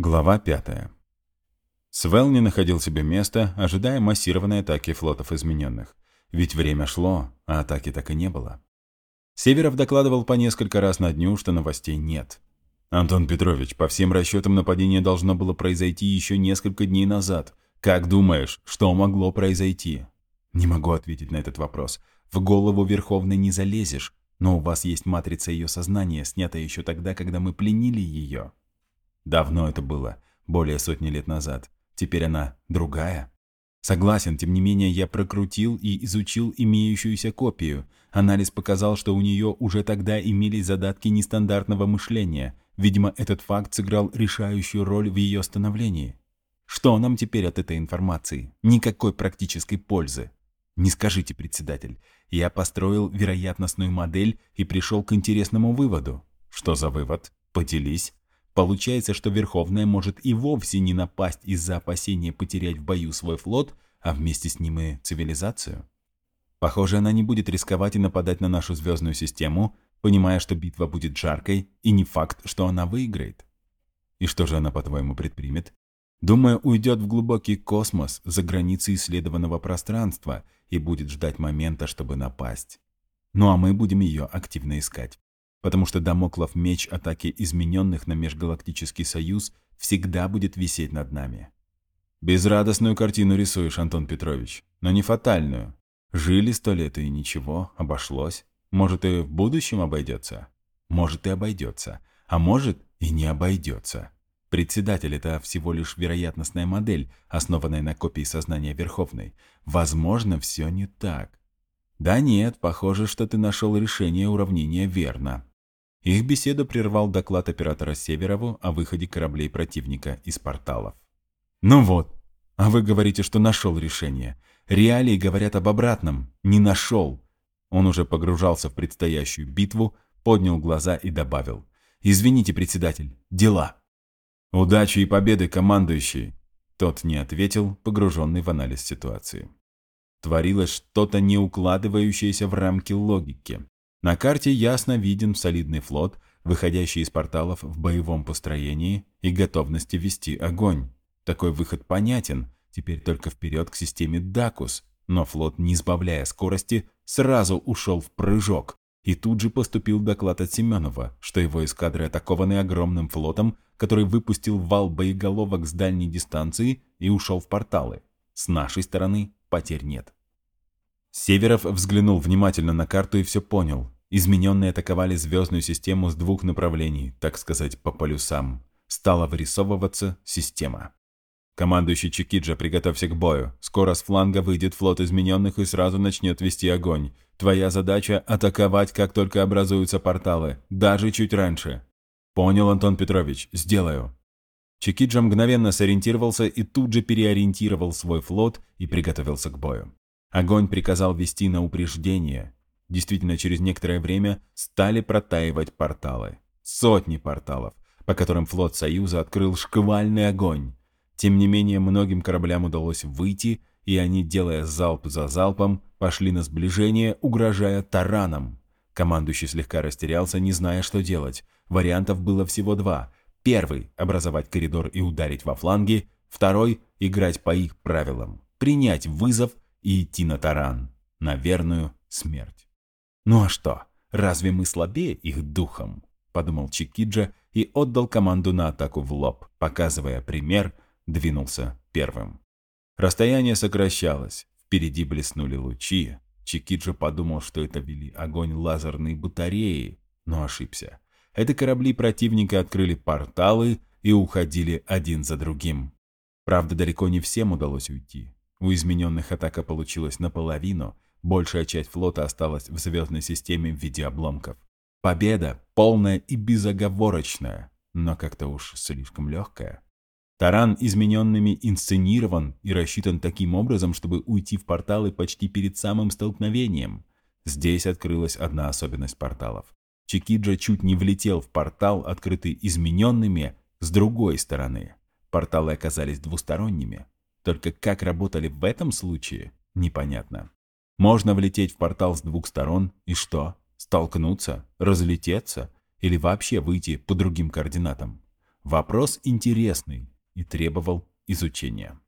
Глава 5. Свел не находил себе места, ожидая массированной атаки флотов измененных. Ведь время шло, а атаки так и не было. Северов докладывал по несколько раз на дню, что новостей нет. «Антон Петрович, по всем расчетам нападение должно было произойти еще несколько дней назад. Как думаешь, что могло произойти?» «Не могу ответить на этот вопрос. В голову Верховной не залезешь, но у вас есть матрица ее сознания, снятая еще тогда, когда мы пленили ее». Давно это было, более сотни лет назад. Теперь она другая. Согласен, тем не менее я прокрутил и изучил имеющуюся копию. Анализ показал, что у нее уже тогда имелись задатки нестандартного мышления. Видимо, этот факт сыграл решающую роль в ее становлении. Что нам теперь от этой информации? Никакой практической пользы. Не скажите, председатель. Я построил вероятностную модель и пришел к интересному выводу. Что за вывод? Поделись. Получается, что Верховная может и вовсе не напасть из-за опасения потерять в бою свой флот, а вместе с ним и цивилизацию. Похоже, она не будет рисковать и нападать на нашу звездную систему, понимая, что битва будет жаркой, и не факт, что она выиграет. И что же она, по-твоему, предпримет? Думаю, уйдет в глубокий космос, за границы исследованного пространства, и будет ждать момента, чтобы напасть. Ну а мы будем ее активно искать потому что Дамоклов меч атаки измененных на Межгалактический Союз всегда будет висеть над нами. Безрадостную картину рисуешь, Антон Петрович, но не фатальную. Жили сто лет и ничего, обошлось. Может, и в будущем обойдется? Может, и обойдется. А может, и не обойдется. Председатель — это всего лишь вероятностная модель, основанная на копии сознания Верховной. Возможно, все не так. Да нет, похоже, что ты нашел решение уравнения верно. Их беседу прервал доклад оператора Северову о выходе кораблей противника из порталов. «Ну вот, а вы говорите, что нашел решение. Реалии говорят об обратном. Не нашел». Он уже погружался в предстоящую битву, поднял глаза и добавил. «Извините, председатель, дела». «Удачи и победы, командующий!» Тот не ответил, погруженный в анализ ситуации. Творилось что-то не укладывающееся в рамки логики. На карте ясно виден солидный флот, выходящий из порталов в боевом построении и готовности вести огонь. Такой выход понятен, теперь только вперед к системе Дакус, но флот, не сбавляя скорости, сразу ушел в прыжок. И тут же поступил доклад от Семенова, что его эскадры атакованы огромным флотом, который выпустил вал боеголовок с дальней дистанции и ушел в порталы. С нашей стороны потерь нет. Северов взглянул внимательно на карту и все понял. Измененные атаковали звездную систему с двух направлений, так сказать, по полюсам. Стала вырисовываться система. Командующий Чикиджа, приготовься к бою. Скоро с фланга выйдет флот измененных и сразу начнет вести огонь. Твоя задача – атаковать, как только образуются порталы, даже чуть раньше. Понял, Антон Петрович, сделаю. Чикиджа мгновенно сориентировался и тут же переориентировал свой флот и приготовился к бою. Огонь приказал вести на упреждение. Действительно, через некоторое время стали протаивать порталы. Сотни порталов, по которым флот Союза открыл шквальный огонь. Тем не менее, многим кораблям удалось выйти, и они, делая залп за залпом, пошли на сближение, угрожая тараном. Командующий слегка растерялся, не зная, что делать. Вариантов было всего два. Первый – образовать коридор и ударить во фланги. Второй – играть по их правилам. Принять вызов – и идти на таран, на верную смерть. «Ну а что, разве мы слабее их духом?» – подумал Чикиджа и отдал команду на атаку в лоб, показывая пример, двинулся первым. Расстояние сокращалось, впереди блеснули лучи. Чикиджа подумал, что это вели огонь лазерной батареи, но ошибся. Это корабли противника открыли порталы и уходили один за другим. Правда, далеко не всем удалось уйти. У измененных атака получилась наполовину, большая часть флота осталась в звездной системе в виде обломков. Победа полная и безоговорочная, но как-то уж слишком легкая. Таран измененными инсценирован и рассчитан таким образом, чтобы уйти в порталы почти перед самым столкновением. Здесь открылась одна особенность порталов. Чикиджа чуть не влетел в портал, открытый измененными, с другой стороны. Порталы оказались двусторонними. Только как работали в этом случае, непонятно. Можно влететь в портал с двух сторон, и что? Столкнуться? Разлететься? Или вообще выйти по другим координатам? Вопрос интересный и требовал изучения.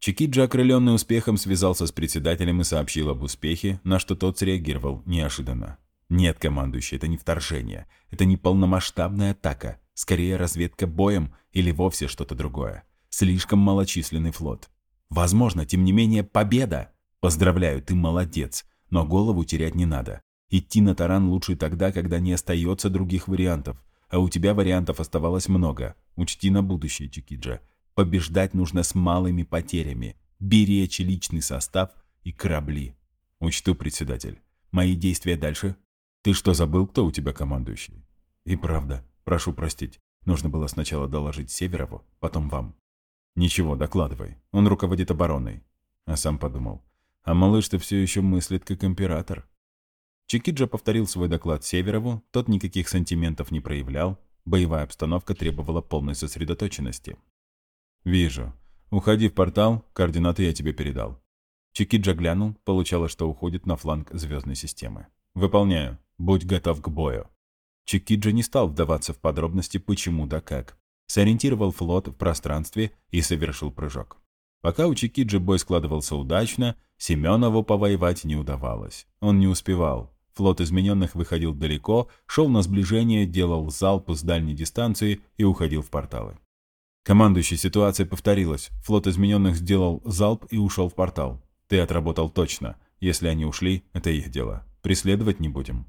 Чикиджа, окрыленный успехом, связался с председателем и сообщил об успехе, на что тот среагировал неожиданно. «Нет, командующий, это не вторжение. Это не полномасштабная атака. Скорее разведка боем или вовсе что-то другое. Слишком малочисленный флот. Возможно, тем не менее, победа. Поздравляю, ты молодец. Но голову терять не надо. Идти на таран лучше тогда, когда не остается других вариантов. А у тебя вариантов оставалось много. Учти на будущее, Чикиджа. Побеждать нужно с малыми потерями. Беречь личный состав и корабли. Учту, председатель. Мои действия дальше? Ты что, забыл, кто у тебя командующий? И правда, прошу простить. Нужно было сначала доложить Северову, потом вам. Ничего, докладывай. Он руководит обороной. А сам подумал. А малыш-то все еще мыслит как император. Чикиджа повторил свой доклад Северову, тот никаких сантиментов не проявлял, боевая обстановка требовала полной сосредоточенности. «Вижу. Уходи в портал, координаты я тебе передал». Чикиджа глянул, получалось, что уходит на фланг звездной системы. «Выполняю. Будь готов к бою». Чикиджа не стал вдаваться в подробности почему да как. Сориентировал флот в пространстве и совершил прыжок. Пока у Чикиджи бой складывался удачно, Семенову повоевать не удавалось. Он не успевал. Флот измененных выходил далеко, шел на сближение, делал залп с дальней дистанции и уходил в порталы. Командующий, ситуация повторилась. Флот измененных сделал залп и ушел в портал. Ты отработал точно. Если они ушли, это их дело. Преследовать не будем.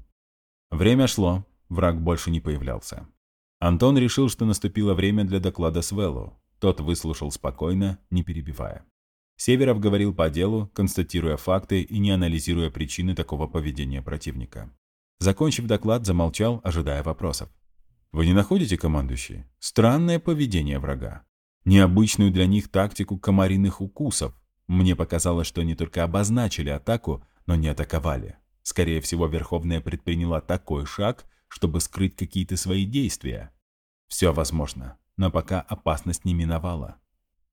Время шло. Враг больше не появлялся. Антон решил, что наступило время для доклада Свеллу. Тот выслушал спокойно, не перебивая. Северов говорил по делу, констатируя факты и не анализируя причины такого поведения противника. Закончив доклад, замолчал, ожидая вопросов. Вы не находите, командующий? Странное поведение врага. Необычную для них тактику комариных укусов. Мне показалось, что они только обозначили атаку, но не атаковали. Скорее всего, Верховная предприняла такой шаг, чтобы скрыть какие-то свои действия. Все возможно, но пока опасность не миновала.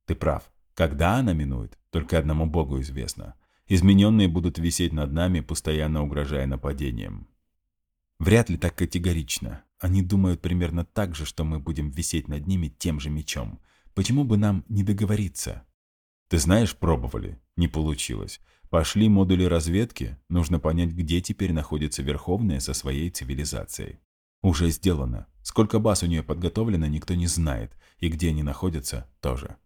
Ты прав. Когда она минует, только одному Богу известно. Измененные будут висеть над нами, постоянно угрожая нападением. Вряд ли так категорично. Они думают примерно так же, что мы будем висеть над ними тем же мечом. Почему бы нам не договориться? Ты знаешь, пробовали. Не получилось. Пошли модули разведки. Нужно понять, где теперь находится Верховная со своей цивилизацией. Уже сделано. Сколько баз у нее подготовлено, никто не знает. И где они находятся, тоже.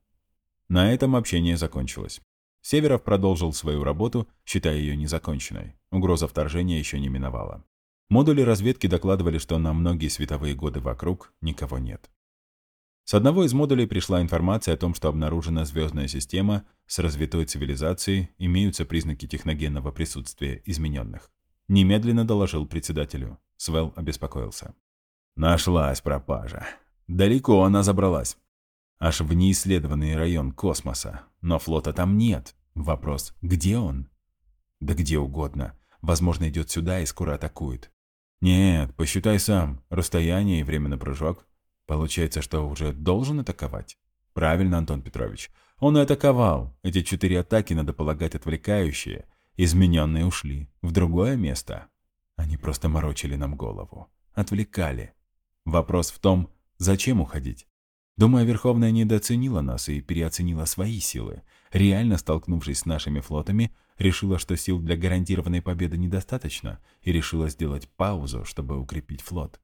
На этом общение закончилось. Северов продолжил свою работу, считая ее незаконченной. Угроза вторжения еще не миновала. Модули разведки докладывали, что на многие световые годы вокруг никого нет. С одного из модулей пришла информация о том, что обнаружена звездная система с развитой цивилизацией, имеются признаки техногенного присутствия измененных. Немедленно доложил председателю. Свел обеспокоился. Нашлась пропажа. Далеко она забралась. Аж в неисследованный район космоса. Но флота там нет. Вопрос, где он? Да где угодно. Возможно, идет сюда и скоро атакует. Нет, посчитай сам. Расстояние и время на прыжок. Получается, что уже должен атаковать? Правильно, Антон Петрович. Он и атаковал. Эти четыре атаки, надо полагать, отвлекающие. Измененные ушли. В другое место. Они просто морочили нам голову. Отвлекали. Вопрос в том, зачем уходить? Думаю, Верховная недооценила нас и переоценила свои силы. Реально столкнувшись с нашими флотами, решила, что сил для гарантированной победы недостаточно, и решила сделать паузу, чтобы укрепить флот.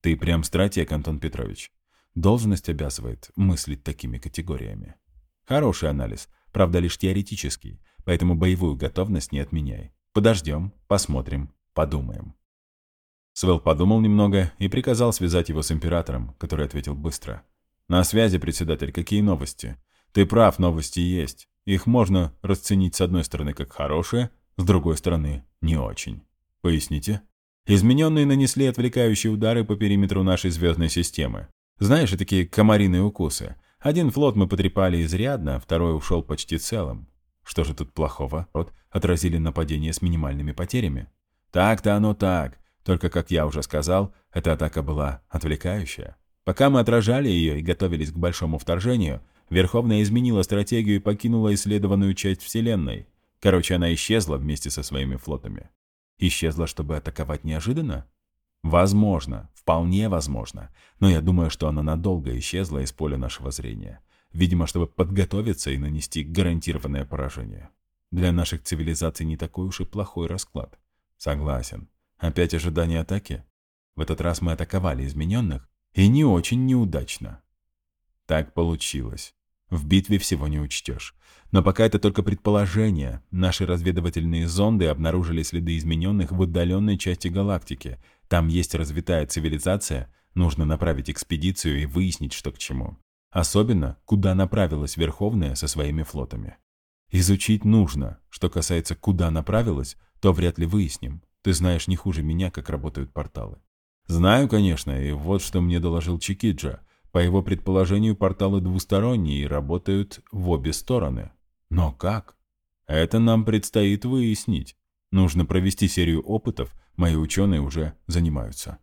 Ты прям стратег, Антон Петрович. Должность обязывает мыслить такими категориями. Хороший анализ, правда лишь теоретический, поэтому боевую готовность не отменяй. Подождем, посмотрим, подумаем. Свел подумал немного и приказал связать его с императором, который ответил быстро. «На связи, председатель, какие новости?» «Ты прав, новости есть. Их можно расценить с одной стороны как хорошие, с другой стороны не очень. Поясните. Измененные нанесли отвлекающие удары по периметру нашей звездной системы. Знаешь, такие комариные укусы. Один флот мы потрепали изрядно, второй ушел почти целым. Что же тут плохого? Вот отразили нападение с минимальными потерями. Так-то оно так. Только, как я уже сказал, эта атака была отвлекающая. Пока мы отражали ее и готовились к большому вторжению, Верховная изменила стратегию и покинула исследованную часть Вселенной. Короче, она исчезла вместе со своими флотами. Исчезла, чтобы атаковать неожиданно? Возможно, вполне возможно, но я думаю, что она надолго исчезла из поля нашего зрения. Видимо, чтобы подготовиться и нанести гарантированное поражение. Для наших цивилизаций не такой уж и плохой расклад. Согласен. Опять ожидание атаки? В этот раз мы атаковали измененных, и не очень неудачно. Так получилось. В битве всего не учтешь. Но пока это только предположение. Наши разведывательные зонды обнаружили следы измененных в отдаленной части галактики. Там есть развитая цивилизация. Нужно направить экспедицию и выяснить, что к чему. Особенно, куда направилась Верховная со своими флотами. Изучить нужно. Что касается, куда направилась, то вряд ли выясним. Ты знаешь не хуже меня, как работают порталы. Знаю, конечно, и вот что мне доложил Чикиджа. По его предположению, порталы двусторонние и работают в обе стороны. Но как? Это нам предстоит выяснить. Нужно провести серию опытов, мои ученые уже занимаются.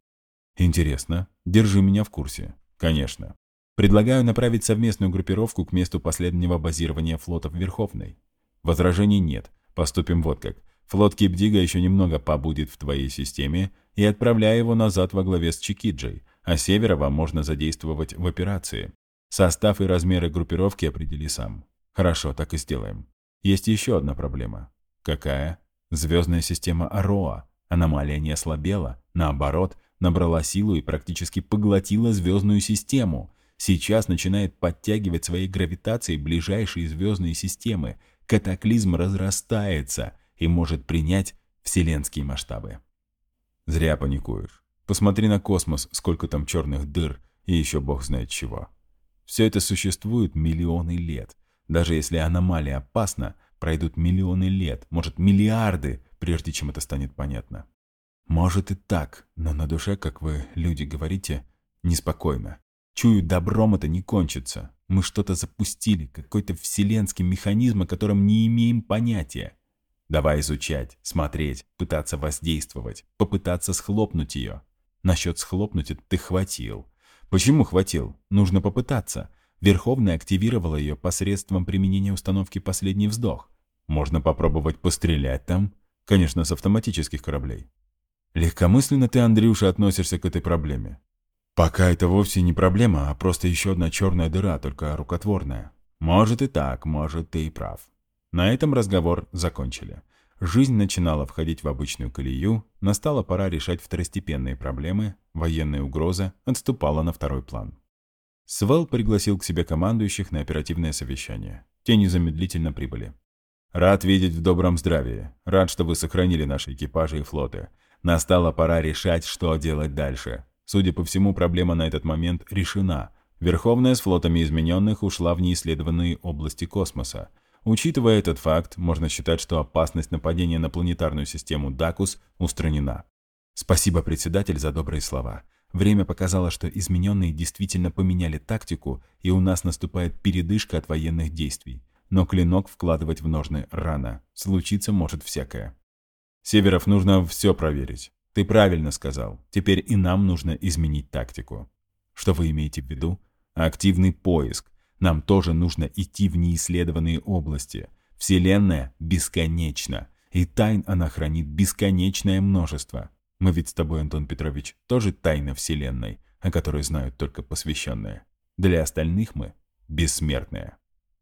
Интересно. Держи меня в курсе. Конечно. Предлагаю направить совместную группировку к месту последнего базирования флотов Верховной. Возражений нет. Поступим вот как. Флот Кипдига еще немного побудет в твоей системе и отправляй его назад во главе с Чикиджей – а Северова можно задействовать в операции. Состав и размеры группировки определи сам. Хорошо, так и сделаем. Есть еще одна проблема. Какая? Звездная система Ароа. Аномалия не ослабела, наоборот, набрала силу и практически поглотила звездную систему. Сейчас начинает подтягивать своей гравитацией ближайшие звездные системы. Катаклизм разрастается и может принять вселенские масштабы. Зря паникуешь. Посмотри на космос, сколько там черных дыр и еще бог знает чего. Все это существует миллионы лет. Даже если аномалия опасна, пройдут миллионы лет, может миллиарды, прежде чем это станет понятно. Может и так, но на душе, как вы, люди, говорите, неспокойно. Чую, добром это не кончится. Мы что-то запустили, какой-то вселенский механизм, о котором не имеем понятия. Давай изучать, смотреть, пытаться воздействовать, попытаться схлопнуть ее. Насчет схлопнуть это ты хватил. Почему хватил? Нужно попытаться. Верховная активировала ее посредством применения установки «Последний вздох». Можно попробовать пострелять там. Конечно, с автоматических кораблей. Легкомысленно ты, Андрюша, относишься к этой проблеме. Пока это вовсе не проблема, а просто еще одна черная дыра, только рукотворная. Может и так, может ты и прав. На этом разговор закончили. Жизнь начинала входить в обычную колею, настала пора решать второстепенные проблемы, военная угроза отступала на второй план. Свел пригласил к себе командующих на оперативное совещание. Те незамедлительно прибыли. «Рад видеть в добром здравии. Рад, что вы сохранили наши экипажи и флоты. Настала пора решать, что делать дальше. Судя по всему, проблема на этот момент решена. Верховная с флотами измененных ушла в неисследованные области космоса. Учитывая этот факт, можно считать, что опасность нападения на планетарную систему Дакус устранена. Спасибо, председатель, за добрые слова. Время показало, что измененные действительно поменяли тактику, и у нас наступает передышка от военных действий. Но клинок вкладывать в ножны рано. Случиться может всякое. Северов, нужно все проверить. Ты правильно сказал. Теперь и нам нужно изменить тактику. Что вы имеете в виду? Активный поиск. Нам тоже нужно идти в неисследованные области. Вселенная бесконечна, и тайн она хранит бесконечное множество. Мы ведь с тобой, Антон Петрович, тоже тайна Вселенной, о которой знают только посвященные. Для остальных мы бессмертные.